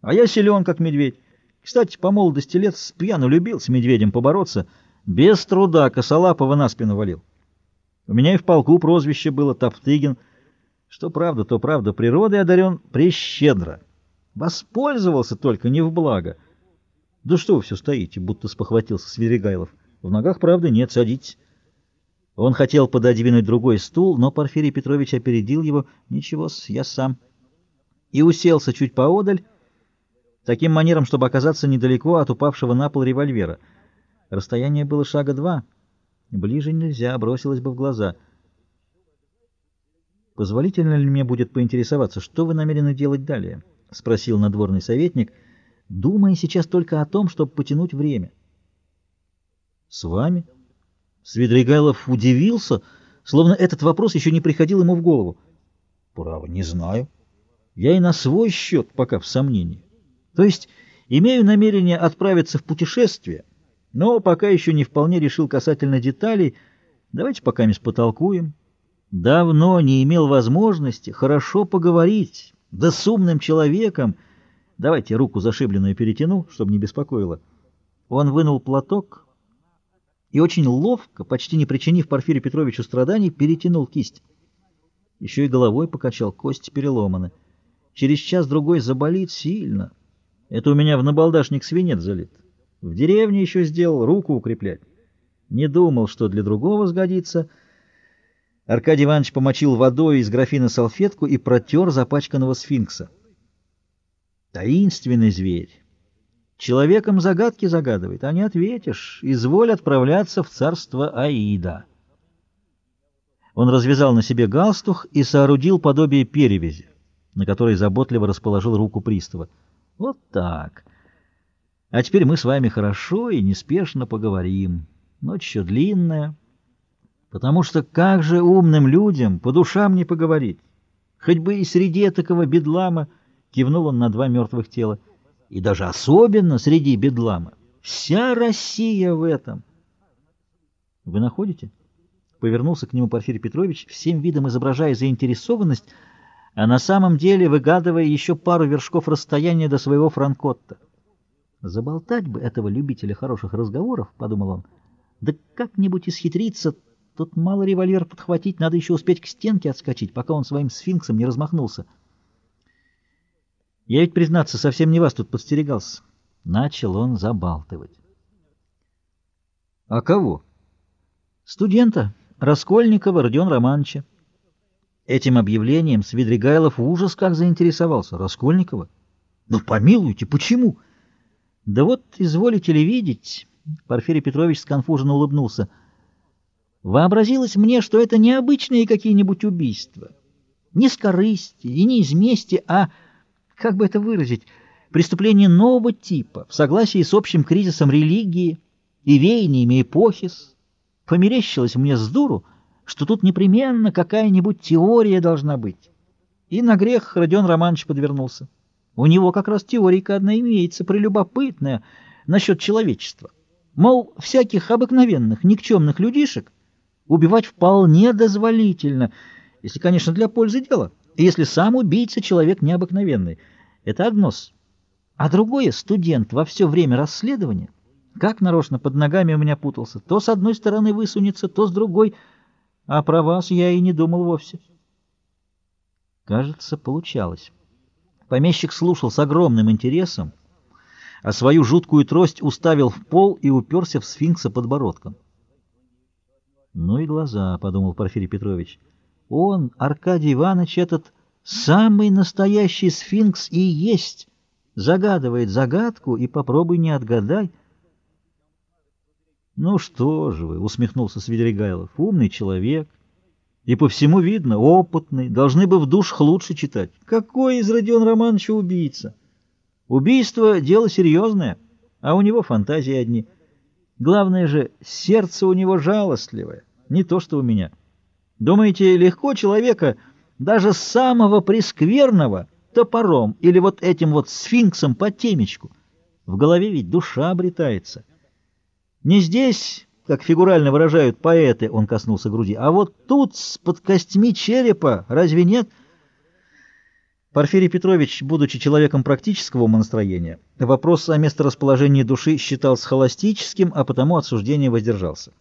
А я силен, как медведь. Кстати, по молодости лет с пьяну любил с медведем побороться. Без труда косолапого на спину валил. У меня и в полку прозвище было Топтыгин. Что правда, то правда. Природой одарен прещедро. Воспользовался только не в благо. Да что вы все стоите, будто спохватился Свиригайлов. В ногах, правда, нет, садитесь. Он хотел пододвинуть другой стул, но Порфирий Петрович опередил его. Ничего, я сам. И уселся чуть поодаль, таким манером, чтобы оказаться недалеко от упавшего на пол револьвера. Расстояние было шага два. Ближе нельзя, бросилось бы в глаза. «Позволительно ли мне будет поинтересоваться, что вы намерены делать далее?» — спросил надворный советник, думая сейчас только о том, чтобы потянуть время. «С вами?» Свидригайлов удивился, словно этот вопрос еще не приходил ему в голову. «Право, не знаю. Я и на свой счет пока в сомнении. То есть имею намерение отправиться в путешествие, но пока еще не вполне решил касательно деталей. Давайте пока мы потолкуем. Давно не имел возможности хорошо поговорить, да с умным человеком. Давайте руку зашибленную перетяну, чтобы не беспокоило. Он вынул платок и очень ловко, почти не причинив Порфирию Петровичу страданий, перетянул кисть. Еще и головой покачал, кости переломаны. Через час-другой заболит сильно. Это у меня в набалдашник свинец залит. В деревне еще сделал, руку укреплять. Не думал, что для другого сгодится. Аркадий Иванович помочил водой из графина салфетку и протер запачканного сфинкса. Таинственный зверь. Человеком загадки загадывает, а не ответишь. Изволь отправляться в царство Аида. Он развязал на себе галстух и соорудил подобие перевязи, на которой заботливо расположил руку пристава. Вот так. А теперь мы с вами хорошо и неспешно поговорим. Ночь еще длинная. Потому что как же умным людям по душам не поговорить? Хоть бы и среди такого бедлама, кивнул он на два мертвых тела, и даже особенно среди бедлама. Вся Россия в этом. Вы находите? Повернулся к нему Порфирий Петрович, всем видом изображая заинтересованность, а на самом деле выгадывая еще пару вершков расстояния до своего франкотта. «Заболтать бы этого любителя хороших разговоров», — подумал он, — «да как-нибудь исхитриться, тут мало револьвер подхватить, надо еще успеть к стенке отскочить, пока он своим сфинксом не размахнулся». «Я ведь, признаться, совсем не вас тут подстерегался». Начал он забалтывать. «А кого?» «Студента, Раскольникова Родиона Романовича». Этим объявлением Свидригайлов ужас как заинтересовался. Раскольникова? Ну, помилуйте, почему? Да вот, изволите ли видеть, Порфирий Петрович сконфуженно улыбнулся, вообразилось мне, что это не обычные какие-нибудь убийства. Не с корысти и не из мести, а, как бы это выразить, преступление нового типа, в согласии с общим кризисом религии и веяниями эпохи. Померещилось мне с дуру, что тут непременно какая-нибудь теория должна быть. И на грех Родион Романович подвернулся. У него как раз теория одна имеется, прелюбопытная, насчет человечества. Мол, всяких обыкновенных, никчемных людишек убивать вполне дозволительно, если, конечно, для пользы дела, и если сам убийца человек необыкновенный. Это однос. А другое — студент во все время расследования, как нарочно под ногами у меня путался, то с одной стороны высунется, то с другой — а про вас я и не думал вовсе. Кажется, получалось. Помещик слушал с огромным интересом, а свою жуткую трость уставил в пол и уперся в сфинкса подбородком. «Ну и глаза», — подумал Порфирий Петрович. «Он, Аркадий Иванович, этот самый настоящий сфинкс и есть. Загадывает загадку и попробуй не отгадай». «Ну что же вы!» — усмехнулся Свидригайлов. «Умный человек. И по всему видно, опытный. Должны бы в душ лучше читать. Какой из Родион Романовича убийца? Убийство — дело серьезное, а у него фантазии одни. Главное же, сердце у него жалостливое, не то что у меня. Думаете, легко человека, даже самого прескверного, топором или вот этим вот сфинксом по темечку? В голове ведь душа обретается». Не здесь, как фигурально выражают поэты, он коснулся груди, а вот тут, под костьми черепа, разве нет? Порфирий Петрович, будучи человеком практического умонастроения, вопрос о месторасположении души считал схоластическим, а потому от суждения воздержался.